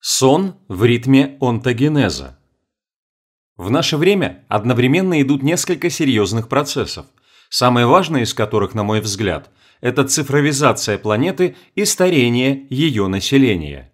Сон в ритме онтогенеза. В наше время одновременно идут несколько серьезных процессов, самое важное из которых, на мой взгляд, это цифровизация планеты и старение ее населения.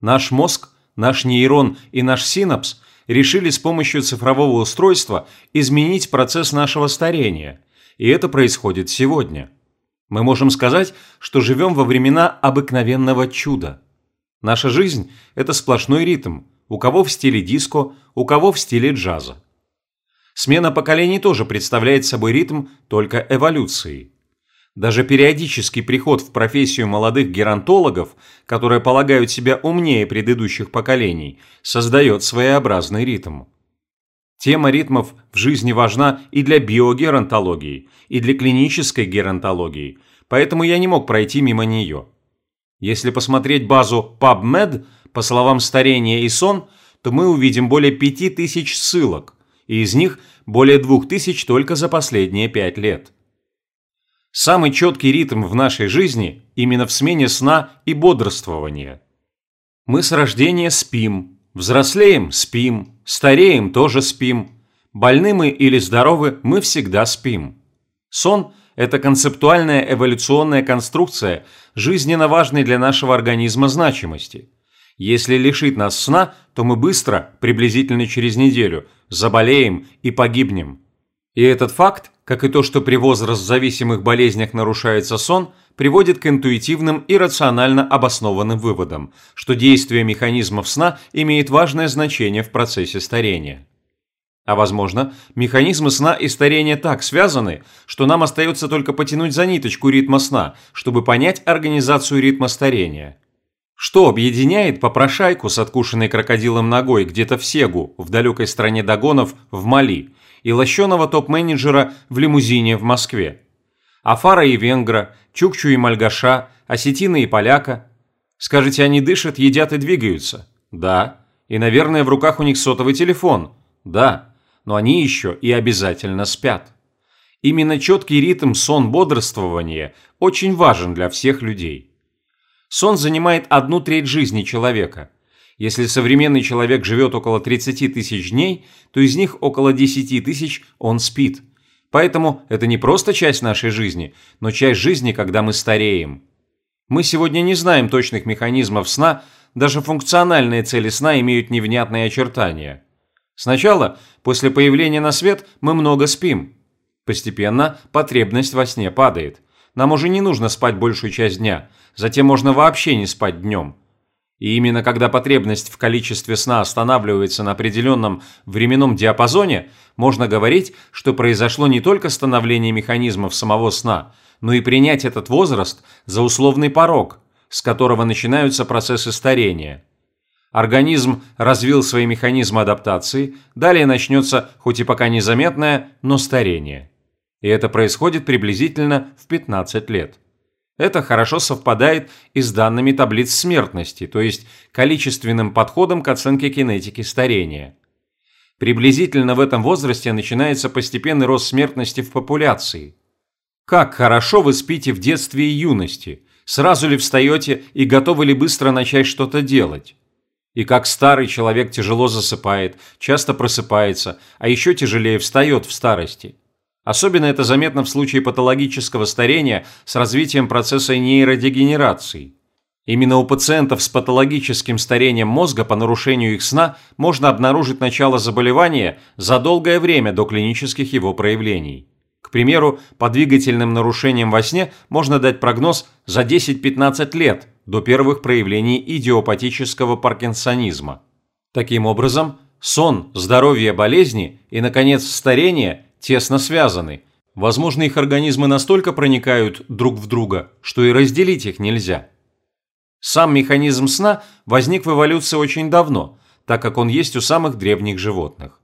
Наш мозг, наш нейрон и наш синапс решили с помощью цифрового устройства изменить процесс нашего старения, и это происходит сегодня. Мы можем сказать, что живем во времена обыкновенного чуда – Наша жизнь – это сплошной ритм, у кого в стиле диско, у кого в стиле джаза. Смена поколений тоже представляет собой ритм только эволюции. Даже периодический приход в профессию молодых геронтологов, которые полагают себя умнее предыдущих поколений, создает своеобразный ритм. Тема ритмов в жизни важна и для биогеронтологии, и для клинической геронтологии, поэтому я не мог пройти мимо нее. Если посмотреть базу PubMed, по словам старения и сон, то мы увидим более 5000 ссылок, и из них более 2000 только за последние 5 лет. Самый четкий ритм в нашей жизни именно в смене сна и бодрствования. Мы с рождения спим, взрослеем – спим, стареем – тоже спим. Больны мы или здоровы – мы всегда спим. Сон – это концептуальная эволюционная конструкция жизненно важной для нашего организма значимости. Если лишить нас сна, то мы быстро, приблизительно через неделю, заболеем и погибнем. И этот факт, как и то, что при возраст-зависимых болезнях нарушается сон, приводит к интуитивным и рационально обоснованным выводам, что действие механизмов сна имеет важное значение в процессе старения. А возможно, механизмы сна и старения так связаны, что нам остается только потянуть за ниточку ритма сна, чтобы понять организацию ритма старения. Что объединяет попрошайку с откушенной крокодилом ногой где-то в Сегу, в далекой стране Дагонов, в Мали, и лощеного топ-менеджера в лимузине в Москве? Афара и Венгра, Чукчу и Мальгаша, Осетина и Поляка. Скажете, они дышат, едят и двигаются? Да. И, наверное, в руках у них сотовый телефон? Да но они еще и обязательно спят. Именно четкий ритм сон-бодрствования очень важен для всех людей. Сон занимает одну треть жизни человека. Если современный человек живет около 30 тысяч дней, то из них около 10 тысяч он спит. Поэтому это не просто часть нашей жизни, но часть жизни, когда мы стареем. Мы сегодня не знаем точных механизмов сна, даже функциональные цели сна имеют невнятные очертания. Сначала, после появления на свет, мы много спим. Постепенно потребность во сне падает. Нам уже не нужно спать большую часть дня, затем можно вообще не спать днем. И именно когда потребность в количестве сна останавливается на определенном временном диапазоне, можно говорить, что произошло не только становление механизмов самого сна, но и принять этот возраст за условный порог, с которого начинаются процессы старения. Организм развил свои механизмы адаптации, далее начнется, хоть и пока незаметное, но старение. И это происходит приблизительно в 15 лет. Это хорошо совпадает и с данными таблиц смертности, то есть количественным подходом к оценке кинетики старения. Приблизительно в этом возрасте начинается постепенный рост смертности в популяции. Как хорошо вы спите в детстве и юности, сразу ли встаете и готовы ли быстро начать что-то делать? И как старый человек тяжело засыпает, часто просыпается, а еще тяжелее встает в старости. Особенно это заметно в случае патологического старения с развитием процесса нейродегенерации. Именно у пациентов с патологическим старением мозга по нарушению их сна можно обнаружить начало заболевания за долгое время до клинических его проявлений. К примеру, по двигательным нарушениям во сне можно дать прогноз за 10-15 лет – до первых проявлений идиопатического паркинсонизма. Таким образом, сон, здоровье, болезни и, наконец, старение тесно связаны. Возможно, их организмы настолько проникают друг в друга, что и разделить их нельзя. Сам механизм сна возник в эволюции очень давно, так как он есть у самых древних животных.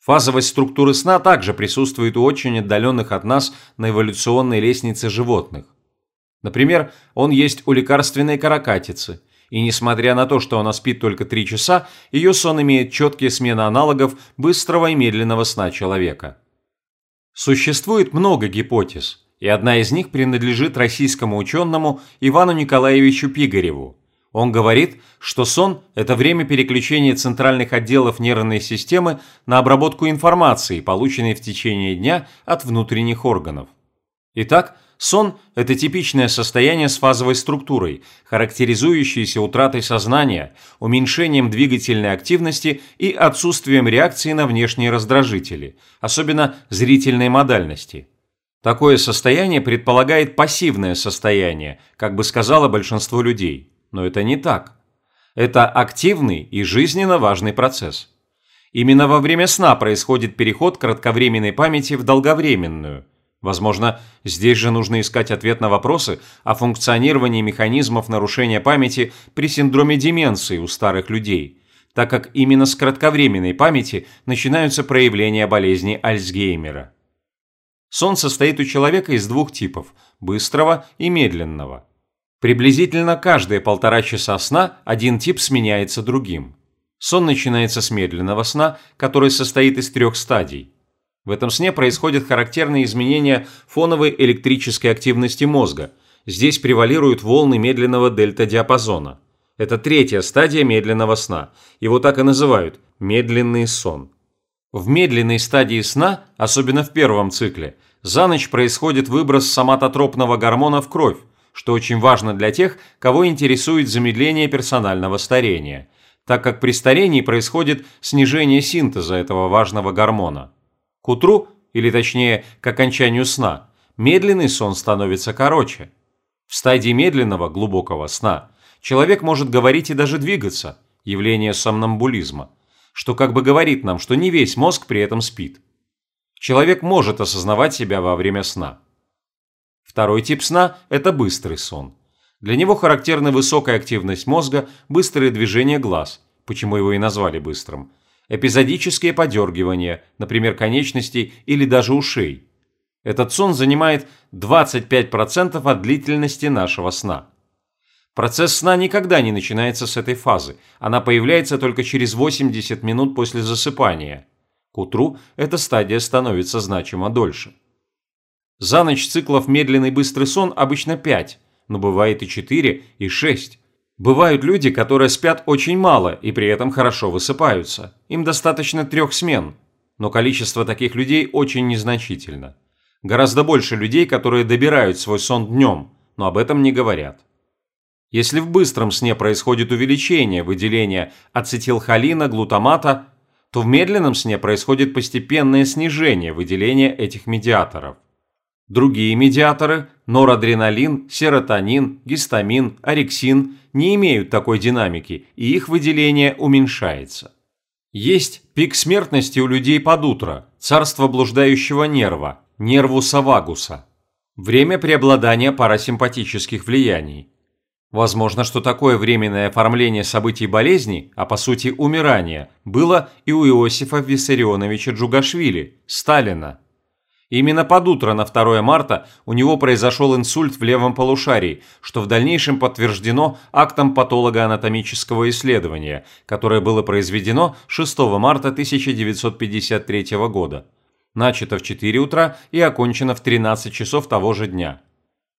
Фазовость структуры сна также присутствует у очень отдаленных от нас на эволюционной лестнице животных. Например, он есть у лекарственной каракатицы, и несмотря на то, что она спит только 3 часа, ее сон имеет четкие смены аналогов быстрого и медленного сна человека. Существует много гипотез, и одна из них принадлежит российскому ученому Ивану Николаевичу Пигареву. Он говорит, что сон – это время переключения центральных отделов нервной системы на обработку информации, полученной в течение дня от внутренних органов. Итак, сон – это типичное состояние с фазовой структурой, характеризующееся утратой сознания, уменьшением двигательной активности и отсутствием реакции на внешние раздражители, особенно зрительной модальности. Такое состояние предполагает пассивное состояние, как бы сказало большинство людей – но это не так. Это активный и жизненно важный процесс. Именно во время сна происходит переход кратковременной памяти в долговременную. Возможно, здесь же нужно искать ответ на вопросы о функционировании механизмов нарушения памяти при синдроме деменции у старых людей, так как именно с кратковременной памяти начинаются проявления болезни Альцгеймера. Сон состоит у человека из двух типов – быстрого и медленного. Приблизительно каждые полтора часа сна один тип сменяется другим. Сон начинается с медленного сна, который состоит из трех стадий. В этом сне происходят характерные изменения фоновой электрической активности мозга. Здесь превалируют волны медленного дельта-диапазона. Это третья стадия медленного сна. Его так и называют – медленный сон. В медленной стадии сна, особенно в первом цикле, за ночь происходит выброс соматотропного гормона в кровь, что очень важно для тех, кого интересует замедление персонального старения, так как при старении происходит снижение синтеза этого важного гормона. Утру, или точнее к окончанию сна, медленный сон становится короче. В стадии медленного глубокого сна человек может говорить и даже двигаться, явление сомнамбулизма, что как бы говорит нам, что не весь мозг при этом спит. Человек может осознавать себя во время сна. Второй тип сна – это быстрый сон. Для него характерна высокая активность мозга, быстрые движения глаз, почему его и назвали быстрым, эпизодические подергивания, например, конечностей или даже ушей. Этот сон занимает 25% от длительности нашего сна. Процесс сна никогда не начинается с этой фазы, она появляется только через 80 минут после засыпания. К утру эта стадия становится значимо дольше. За ночь циклов медленный быстрый сон обычно 5, но бывает и 4, и 6. Бывают люди, которые спят очень мало и при этом хорошо высыпаются. Им достаточно трех смен, но количество таких людей очень незначительно. Гораздо больше людей, которые добирают свой сон днем, но об этом не говорят. Если в быстром сне происходит увеличение выделения ацетилхолина, глутамата, то в медленном сне происходит постепенное снижение выделения этих медиаторов. Другие медиаторы – норадреналин, серотонин, гистамин, орексин – не имеют такой динамики, и их выделение уменьшается. Есть пик смертности у людей под утро, царство блуждающего нерва, нервуса вагуса. Время преобладания парасимпатических влияний. Возможно, что такое временное оформление событий болезни, а по сути умирания, было и у Иосифа Виссарионовича Джугашвили, Сталина. Именно под утро на 2 марта у него произошел инсульт в левом полушарии, что в дальнейшем подтверждено актом патологоанатомического исследования, которое было произведено 6 марта 1953 года. Начато в 4 утра и окончено в 13 часов того же дня.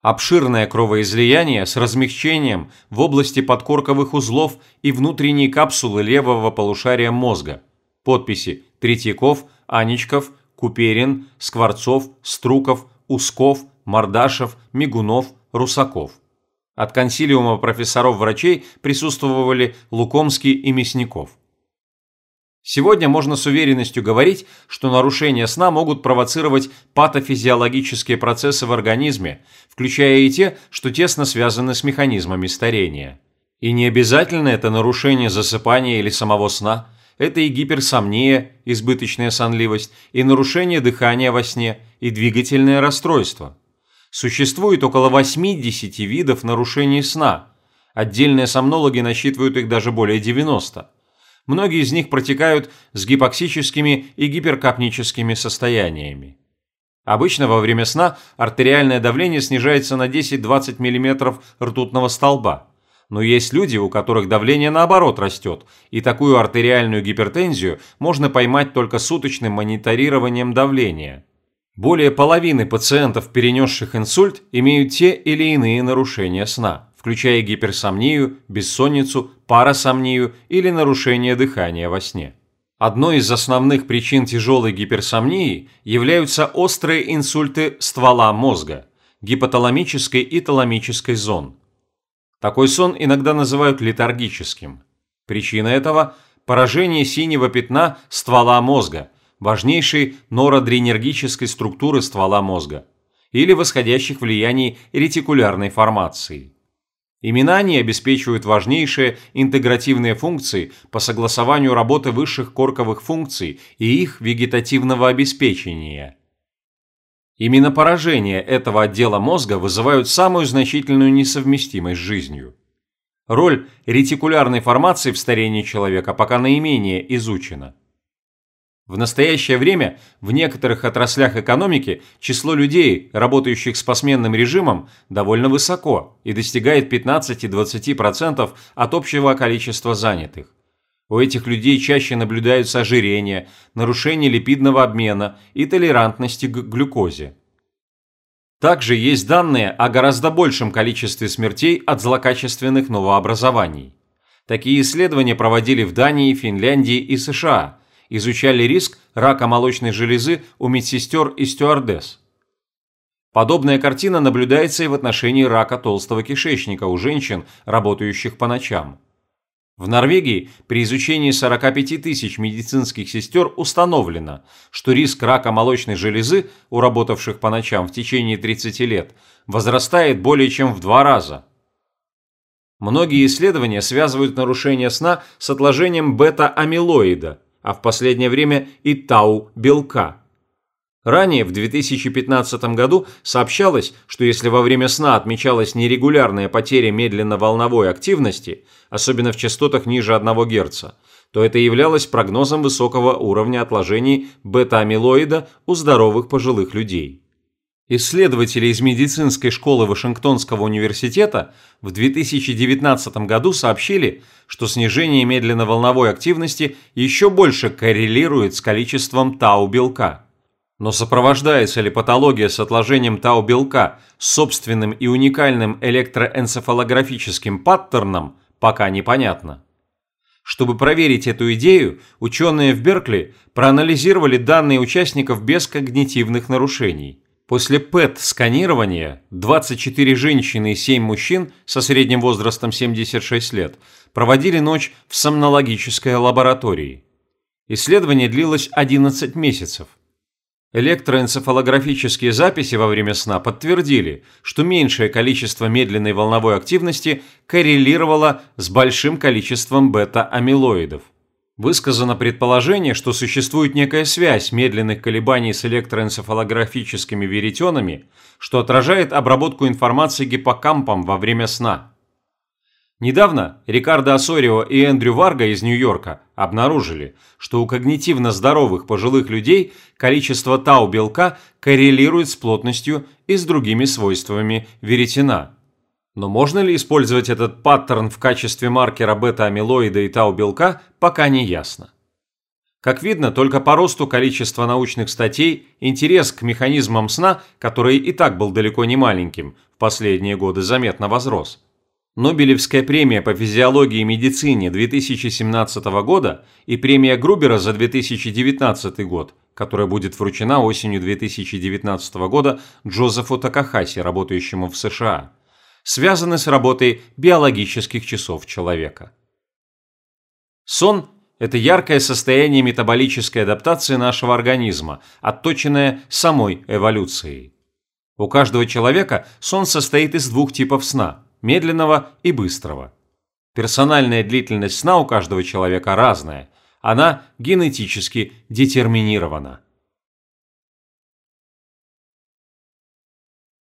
Обширное кровоизлияние с размягчением в области подкорковых узлов и внутренней капсулы левого полушария мозга. Подписи Третьяков, Аничков, Куперин, Скворцов, Струков, Усков, Мордашев, Мигунов, Русаков. От консилиума профессоров-врачей присутствовали Лукомский и Мясников. Сегодня можно с уверенностью говорить, что нарушения сна могут провоцировать патофизиологические процессы в организме, включая и те, что тесно связаны с механизмами старения. И не обязательно это нарушение засыпания или самого сна – это и гиперсомния, избыточная сонливость, и нарушение дыхания во сне, и двигательное расстройство. Существует около 80 видов нарушений сна. Отдельные сомнологи насчитывают их даже более 90. Многие из них протекают с гипоксическими и гиперкапническими состояниями. Обычно во время сна артериальное давление снижается на 10-20 мм ртутного столба но есть люди, у которых давление наоборот растет, и такую артериальную гипертензию можно поймать только суточным мониторированием давления. Более половины пациентов, перенесших инсульт, имеют те или иные нарушения сна, включая гиперсомнию, бессонницу, парасомнию или нарушение дыхания во сне. Одной из основных причин тяжелой гиперсомнии являются острые инсульты ствола мозга, гипоталамической и таламической зон. Такой сон иногда называют летаргическим. Причина этого – поражение синего пятна ствола мозга, важнейшей норадренергической структуры ствола мозга, или восходящих влияний ретикулярной формации. Именно они обеспечивают важнейшие интегративные функции по согласованию работы высших корковых функций и их вегетативного обеспечения. Именно поражение этого отдела мозга вызывают самую значительную несовместимость с жизнью. Роль ретикулярной формации в старении человека пока наименее изучена. В настоящее время в некоторых отраслях экономики число людей, работающих с посменным режимом, довольно высоко и достигает 15-20% от общего количества занятых. У этих людей чаще наблюдаются ожирение, нарушение липидного обмена и толерантности к глюкозе. Также есть данные о гораздо большем количестве смертей от злокачественных новообразований. Такие исследования проводили в Дании, Финляндии и США – изучали риск рака молочной железы у медсестер и стюардесс. Подобная картина наблюдается и в отношении рака толстого кишечника у женщин, работающих по ночам. В Норвегии при изучении 45 тысяч медицинских сестер установлено, что риск рака молочной железы у работавших по ночам в течение 30 лет возрастает более чем в два раза. Многие исследования связывают нарушение сна с отложением бета-амилоида – а в последнее время и тау-белка. Ранее, в 2015 году, сообщалось, что если во время сна отмечалась нерегулярная потеря медленно-волновой активности, особенно в частотах ниже 1 Гц, то это являлось прогнозом высокого уровня отложений бета-амилоида у здоровых пожилых людей. Исследователи из медицинской школы Вашингтонского университета в 2019 году сообщили, что снижение медленно-волновой активности еще больше коррелирует с количеством тау-белка. Но сопровождается ли патология с отложением тау-белка собственным и уникальным электроэнцефалографическим паттерном, пока непонятно. Чтобы проверить эту идею, ученые в Беркли проанализировали данные участников без когнитивных нарушений – После ПЭТ-сканирования 24 женщины и 7 мужчин со средним возрастом 76 лет проводили ночь в сомнологической лаборатории. Исследование длилось 11 месяцев. Электроэнцефалографические записи во время сна подтвердили, что меньшее количество медленной волновой активности коррелировало с большим количеством бета-амилоидов. Высказано предположение, что существует некая связь медленных колебаний с электроэнцефалографическими веретенами, что отражает обработку информации гиппокампом во время сна. Недавно Рикардо Осорио и Эндрю Варга из Нью-Йорка обнаружили, что у когнитивно здоровых пожилых людей количество тау-белка коррелирует с плотностью и с другими свойствами веретена – но можно ли использовать этот паттерн в качестве маркера бета-амилоида и тау-белка, пока не ясно. Как видно, только по росту количества научных статей интерес к механизмам сна, который и так был далеко не маленьким, в последние годы заметно возрос. Нобелевская премия по физиологии и медицине 2017 года и премия Грубера за 2019 год, которая будет вручена осенью 2019 года Джозефу Такахаси, работающему в США связаны с работой биологических часов человека. Сон – это яркое состояние метаболической адаптации нашего организма, отточенное самой эволюцией. У каждого человека сон состоит из двух типов сна – медленного и быстрого. Персональная длительность сна у каждого человека разная, она генетически детерминирована.